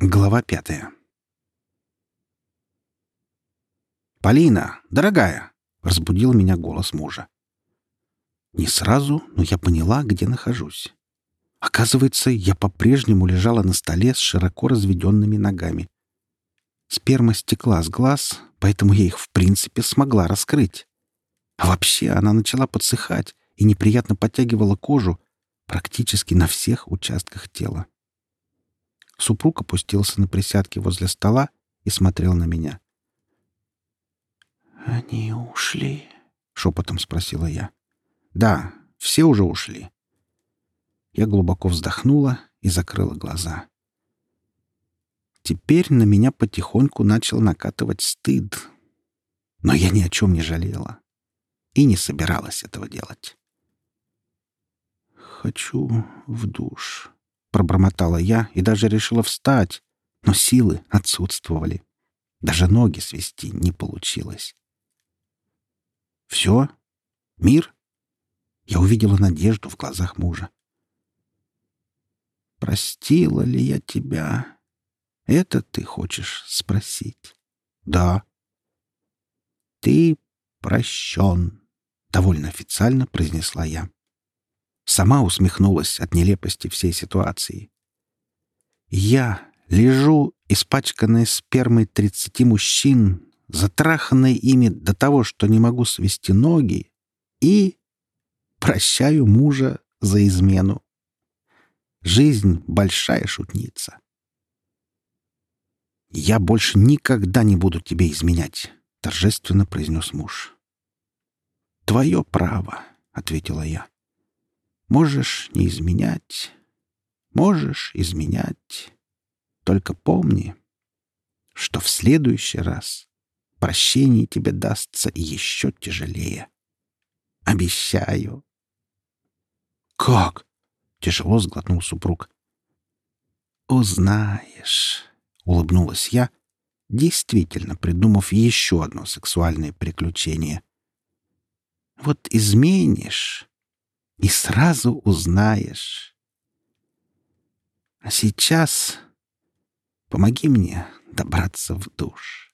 Глава пятая. «Полина, дорогая!» — разбудил меня голос мужа. Не сразу, но я поняла, где нахожусь. Оказывается, я по-прежнему лежала на столе с широко разведенными ногами. Сперма стекла с глаз, поэтому я их в принципе смогла раскрыть. А вообще она начала подсыхать и неприятно подтягивала кожу практически на всех участках тела. Супруг опустился на присядки возле стола и смотрел на меня. «Они ушли?» — шепотом спросила я. «Да, все уже ушли». Я глубоко вздохнула и закрыла глаза. Теперь на меня потихоньку начал накатывать стыд. Но я ни о чем не жалела и не собиралась этого делать. «Хочу в душ», — пробормотала я и даже решила встать, но силы отсутствовали. Даже ноги свести не получилось. «Все? Мир?» Я увидела надежду в глазах мужа. «Простила ли я тебя? Это ты хочешь спросить?» «Да». «Ты прощен», — довольно официально произнесла я. Сама усмехнулась от нелепости всей ситуации. Я лежу, испачканная спермой тридцати мужчин, затраханной ими до того, что не могу свести ноги, и прощаю мужа за измену. Жизнь — большая шутница. «Я больше никогда не буду тебе изменять», — торжественно произнес муж. «Твое право», — ответила я. «Можешь не изменять, можешь изменять. Только помни, что в следующий раз прощение тебе дастся еще тяжелее. Обещаю». «Как?» — тяжело сглотнул супруг. «Узнаешь», — улыбнулась я, действительно придумав еще одно сексуальное приключение. Вот изменишь и сразу узнаешь. А сейчас помоги мне добраться в душ.